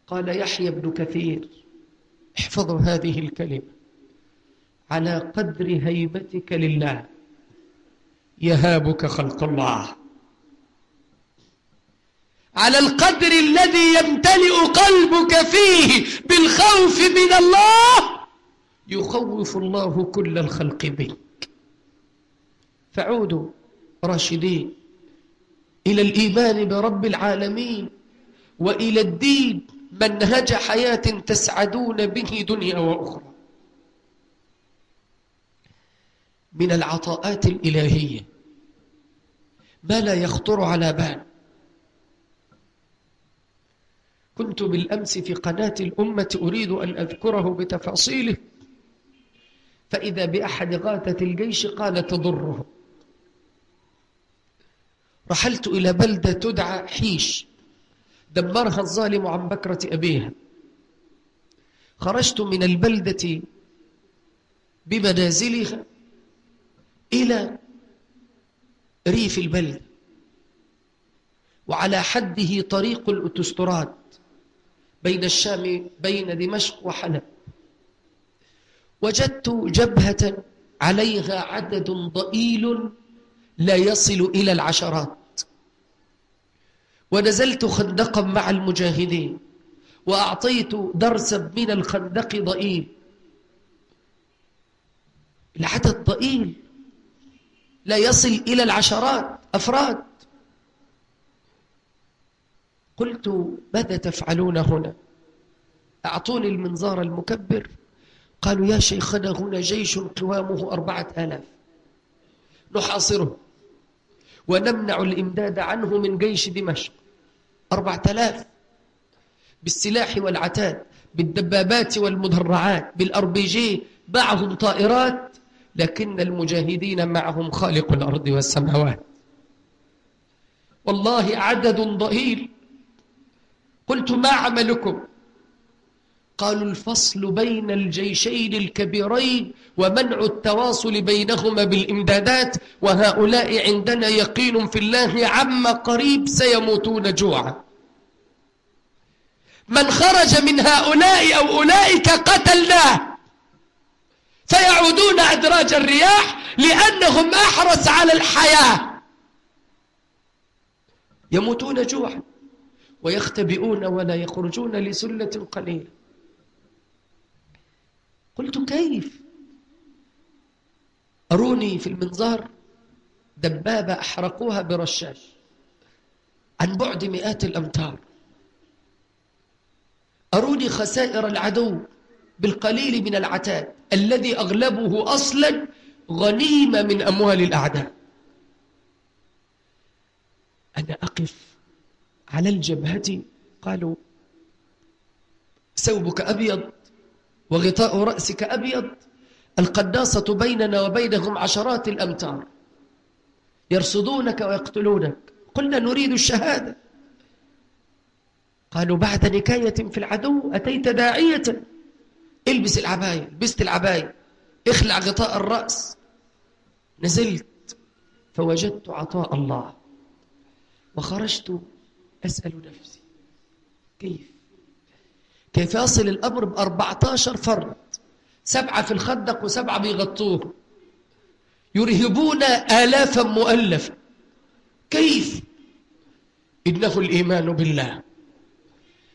قال يحيى بن كثير احفظوا هذه الكلمة. على قدر هيبتك لله يهابك خلق الله. على القدر الذي يمتلئ قلبك فيه بالخوف من الله يخوف الله كل الخلق بك فعودوا راشدين إلى الإيمان برب العالمين وإلى الدين منهج حياة تسعدون به دنيا وأخرى. من العطاءات الإلهية ما لا يخطر على بال. كنت بالأمس في قناة الأمة أريد أن أذكره بتفاصيله فإذا بأحد غاثة الجيش قال تضره. رحلت إلى بلدة تدعى حيش دمرها الظالم عن بكرة أبيها. خرجت من البلدة بمنازلها إلى ريف البلدة وعلى حده طريق الأتستراد بين الشام بين دمشق وحلب. وجدت جبهة عليها عدد ضئيل لا يصل إلى العشرات. ونزلت خندقا مع المجاهدين وأعطيت درسا من الخندق ضئيل. العدد ضئيل لا يصل إلى العشرات أفراد. قلت ماذا تفعلون هنا؟ أعطوني المنظار المكبر. قالوا يا شيخنا هنا جيش قوامه أربعة آلاف. نحاصره. ونمنع الإمداد عنه من جيش دمشق. أربعة آلاف بالسلاح والعتاد بالدبابات والمدرعات بالأربيجي معهم طائرات لكن المجاهدين معهم خالق الأرض والسماوات. والله عدد ضئيل. قلت ما عملكم؟ قالوا الفصل بين الجيشين الكبيرين ومنع التواصل بينهما بالإمدادات وهؤلاء عندنا يقين في الله عما قريب سيموتون جوعا. من خرج من هؤلاء أو أولئك قتلناه. فيعودون أدراج الرياح لأنهم أحرص على الحياة. يموتون جوعا ويختبئون ولا يخرجون لسلة قليلة. قلت كيف؟ أروني في المنظار دبابة أحرقوها برشاش عن بعد مئات الأمتار. أروني خسائر العدو بالقليل من العتاد الذي أغلبه أصلا غنيمة من أموال الأعداء. أنا أقف على الجبهة قالوا ثوبك أبيض. وغطاء رأسك أبيض القداسة بيننا وبينهم عشرات الأمتار. يرصدونك ويقتلونك. قلنا نريد الشهادة. قالوا بعد نكاية في العدو أتيت داعية. البس العباية لبست العباية. اخلع غطاء الرأس. نزلت. فوجدت عطاء الله. وخرجت أسأل نفسي كيف؟ كيف يصل الأمر بأربعتاشر فرد؟ سبعة في الخندق وسبعة بيغطوه. يرهبون آلافا مؤلفة كيف؟ إنه الإيمان بالله.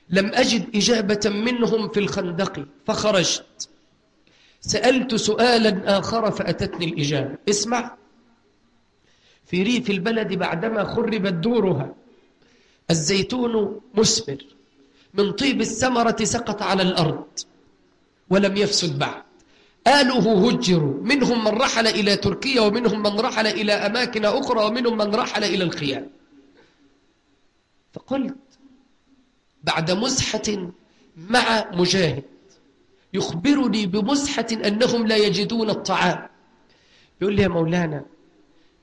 لم أجد إجابة منهم في الخندق فخرجت. سألت سؤالا آخر فأتتني الإجابة. اسمع. في ريف البلد بعدما خربت دورها الزيتون مسمر. من طيب الثمرة سقط على الأرض ولم يفسد بعد. آله هجروا منهم من رحل إلى تركيا ومنهم من رحل إلى أماكن أخرى ومنهم من رحل إلى الخيام. فقلت بعد مزحة مع مجاهد يخبرني بمزحة أنهم لا يجدون الطعام. يقول لي يا مولانا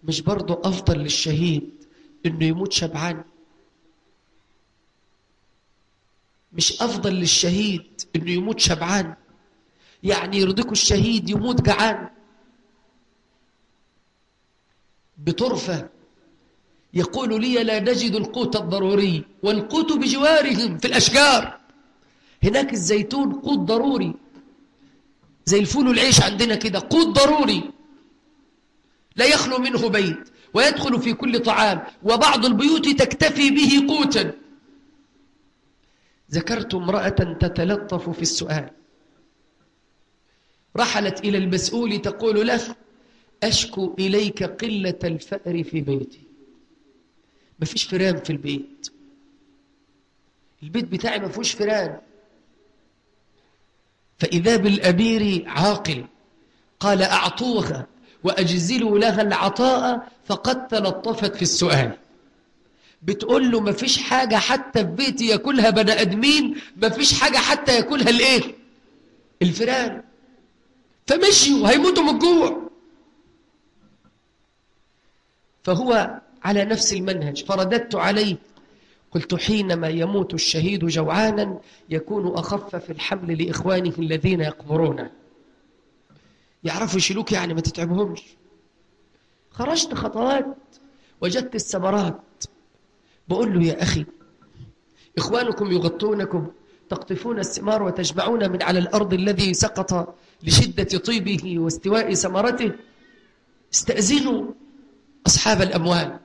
مش برضو أفضل للشهيد أنه يموت شبعان؟ مش أفضل للشهيد أنه يموت شبعان. يعني يرضيكوا الشهيد يموت جعان. بطرفة يقول لي لا نجد القوت الضروري والقوت بجوارهم في الأشجار. هناك الزيتون قوت ضروري. زي الفول والعيش عندنا كده قوت ضروري. لا يخلو منه بيت ويدخل في كل طعام. وبعض البيوت تكتفي به قوتا. ذكرت امرأة تتلطف في السؤال. رحلت إلى المسؤول تقول له أشكو إليك قلة الفأر في بيتي. ما فيش فران في البيت. البيت بتاعي ما فيهوش فران فإذا بالأمير عاقل قال أعطوها وأجزلوا لها العطاء فقد تلطفت في السؤال. بتقول له ما فيش حاجة حتى في بيتي ياكلها بني آدمين ما فيش حاجة حتى ياكلها الإيه؟ الفئران فمشيوا هيموتوا من الجوع فهو على نفس المنهج. فرددت عليه. قلت حينما يموت الشهيد جوعانا يكون أخف في الحمل لإخوانه الذين يقبرونه. يعرفوا يشيلوك يعني ما تتعبهمش. خرجت خطوات وجدت الثمرات. بقول له يا أخي إخوانكم يغطونكم تقطفون الثمار وتجمعون من على الأرض الذي سقط لشدة طيبه واستواء ثمرته. استأذنوا أصحاب الأموال.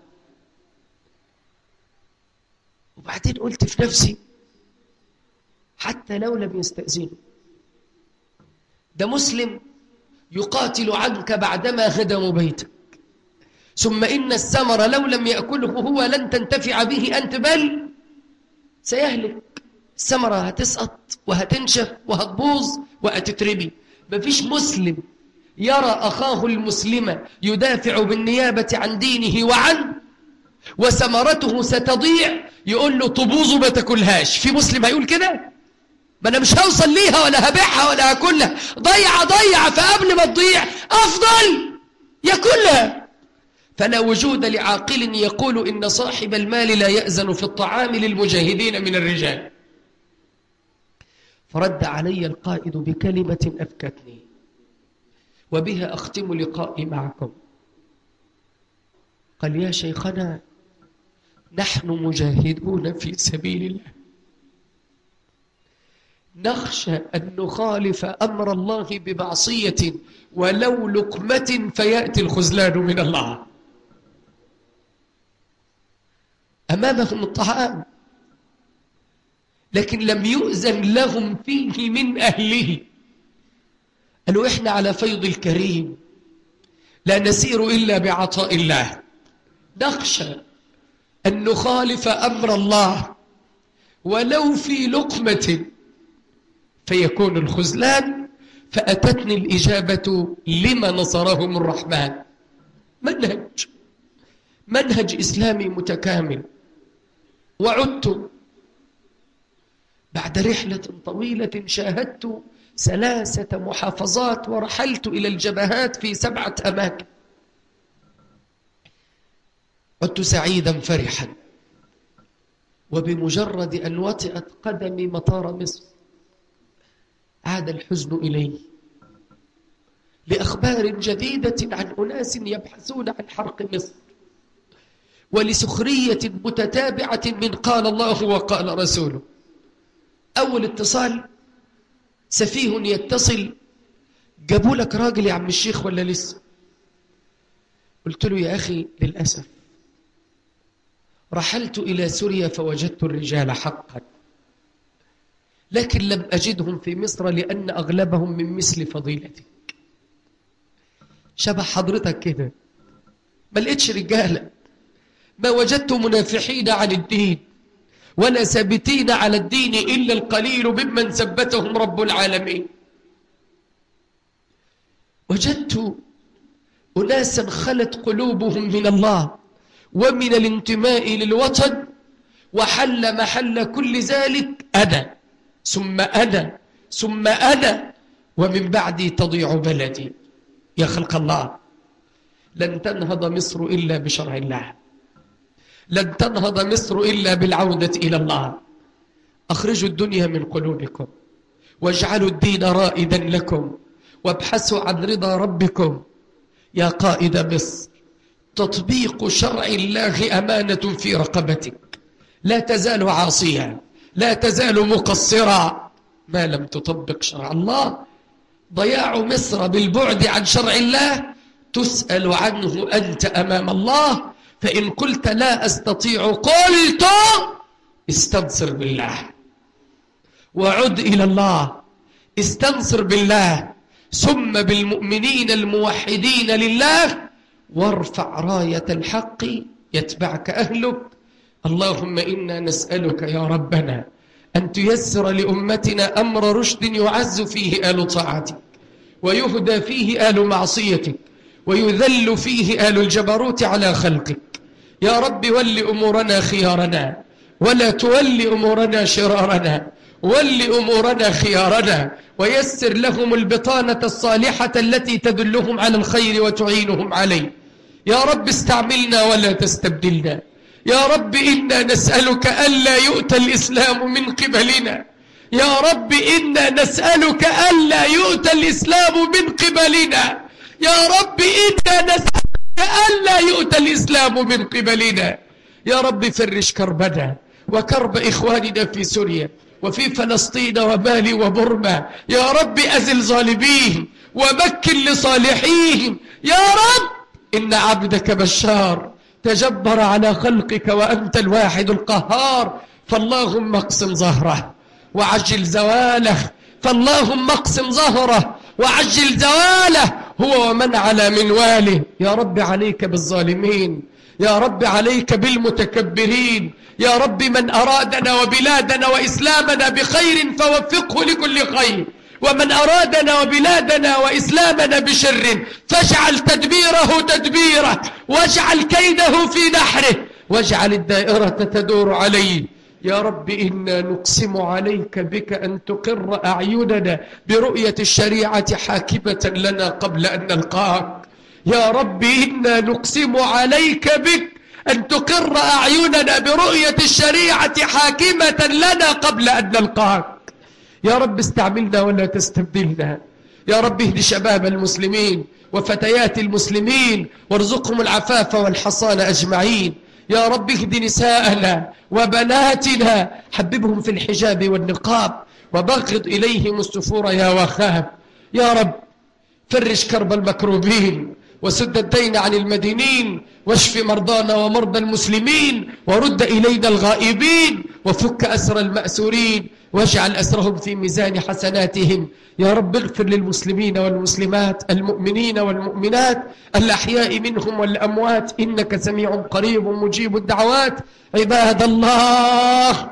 وبعدين قلت في نفسي حتى لو لم يستأذنوا ده مسلم يقاتل عنك بعدما هدموا بيتك. ثم إن الثمر لو لم يأكله هو لن تنتفع به أنت بل سيهلك. الثمرة هتسقط وهتنشف وهتبوظ وهتترمي. مفيش مسلم يرى أخاه المسلم يدافع بالنيابة عن دينه وعن وثمرته ستضيع يقول له تبوظ ما تاكلهاش. في مسلم هيقول كده؟ ما أنا مش هوصل ليها ولا هبيعها ولا هاكلها. ضيع ضيع فقبل ما تضيع أفضل ياكلها. فلا وجود لعاقل يقول إن صاحب المال لا يأذن في الطعام للمجاهدين من الرجال. فرد علي القائد بكلمة أبكتني وبها أختم لقائي معكم. قال يا شيخنا نحن مجاهدون في سبيل الله. نخشى أن نخالف أمر الله بمعصية ولو لقمة فيأتي الخذلان من الله. أمامهم الطعام لكن لم يؤذن لهم فيه من أهله. قالوا إحنا على فيض الكريم. لا نسير إلا بعطاء الله. نخشى أن نخالف أمر الله. ولو في لقمة. فيكون الخذلان فأتتني الإجابة لما نصرهم الرحمن. منهج. منهج إسلامي متكامل. وعدت. بعد رحلة طويلة شاهدت ثلاثة محافظات ورحلت إلى الجبهات في سبعة أماكن. عدت سعيدا فرحا. وبمجرد أن وطئت قدمي مطار مصر عاد الحزن إلي. لأخبار جديدة عن أناس يبحثون عن حرق مصر. ولسخرية متتابعة من قال الله وقال رسوله. أول اتصال سفيه يتصل جابوا لك راجل يا عم الشيخ ولا لسه؟ قلت له يا أخي للأسف رحلت إلى سوريا فوجدت الرجال حقا لكن لم أجدهم في مصر لأن أغلبهم من مثل فضيلتك. شبه حضرتك كده ما لقيتش رجالة. ما وجدت منافحين عن الدين ولا ثابتين على الدين إلا القليل ممن ثبتهم رب العالمين. وجدت أناسا خلت قلوبهم من الله ومن الانتماء للوطن وحل محل كل ذلك أنا ثم أنا ثم أنا ومن بعدي تضيع بلدي. يا خلق الله لن تنهض مصر إلا بشرع الله. لن تنهض مصر إلا بالعودة إلى الله. أخرجوا الدنيا من قلوبكم واجعلوا الدين رائدا لكم وابحثوا عن رضا ربكم. يا قائد مصر تطبيق شرع الله أمانة في رقبتك. لا تزال عاصيا لا تزال مقصرا. ما لم تطبق شرع الله ضياع مصر بالبعد عن شرع الله تسأل عنه أنت أمام الله. فإن قلت لا أستطيع قلت استنصر بالله. وعد إلى الله. استنصر بالله. ثم بالمؤمنين الموحدين لله. وارفع راية الحق يتبعك أهلك. اللهم إنا نسألك يا ربنا أن تيسر لأمتنا أمر رشد يعز فيه آل طاعتك ويهدى فيه آل معصيتك ويذل فيه آل الجبروت على خلقك. يا رب ول أمورنا خيارنا ولا تول أمورنا شرارنا ول أمورنا خيارنا ويسر لهم البطانة الصالحة التي تدلهم على الخير وتعينهم عليه. يا رب استعملنا ولا تستبدلنا. يا رب إنا نسألك ألا يؤتى الإسلام من قبلنا. يا رب إنا نسألك ألا يؤتى الإسلام من قبلنا. يا رب إنا نسألك ألا يؤتى الإسلام من قبلنا. يا رب فرش كربنا وكرب إخواننا في سوريا وفي فلسطين ومالي وبرما. يا رب أزل ظالميهم ومكن لصالحيهم. يا رب إن عبدك بشار تجبر على خلقك وأنت الواحد القهار. فاللهم اقسم ظهره وعجل زواله. فاللهم اقسم ظهره وعجل زواله هو ومن على منواله. يا رب عليك بالظالمين. يا رب عليك بالمتكبرين. يا رب من أرادنا وبلادنا وإسلامنا بخير فوفقه لكل خير. ومن أرادنا وبلادنا وإسلامنا بشر فاجعل تدبيره تدبيره واجعل كيده في نحره. واجعل الدائرة تدور عليه. يا رب إنا نقسم عليك بك أن تقر أعيننا برؤية الشريعة حاكمة لنا قبل أن نلقاك. يا رب إنا نقسم عليك بك أن تقر أعيننا برؤية الشريعة حاكمة لنا قبل أن نلقاك. يا رب استعملنا ولا تستبدلنا. يا رب اهد شباب المسلمين وفتيات المسلمين وارزقهم العفاف والحصان أجمعين. يا رب اهد نساءنا وبناتنا حببهم في الحجاب والنقاب وبغض إليهم السفور يا وخاب يا رب فرش كرب المكروبين وسد الدين عن المدينين واشف مرضانا ومرضى المسلمين ورد إلينا الغائبين وفك أسر المأسورين. واجعل أسرهم في ميزان حسناتهم. يا رب اغفر للمسلمين والمسلمات المؤمنين والمؤمنات الأحياء منهم والأموات. إنك سميع قريب مجيب الدعوات. عباد الله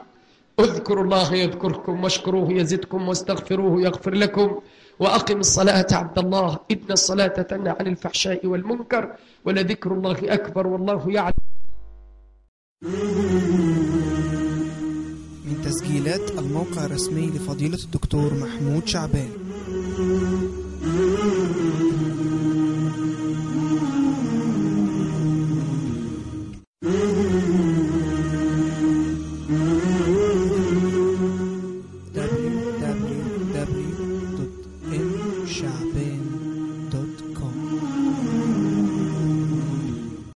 اذكروا الله يذكركم واشكروه يزدكم واستغفروه يغفر لكم. وأقم الصلاة عبد الله. إن الصلاة تنهى عن الفحشاء والمنكر ولذكر الله أكبر والله يعلم. تسجيلات الموقع الرسمي لفضيلة الدكتور محمود شعبان.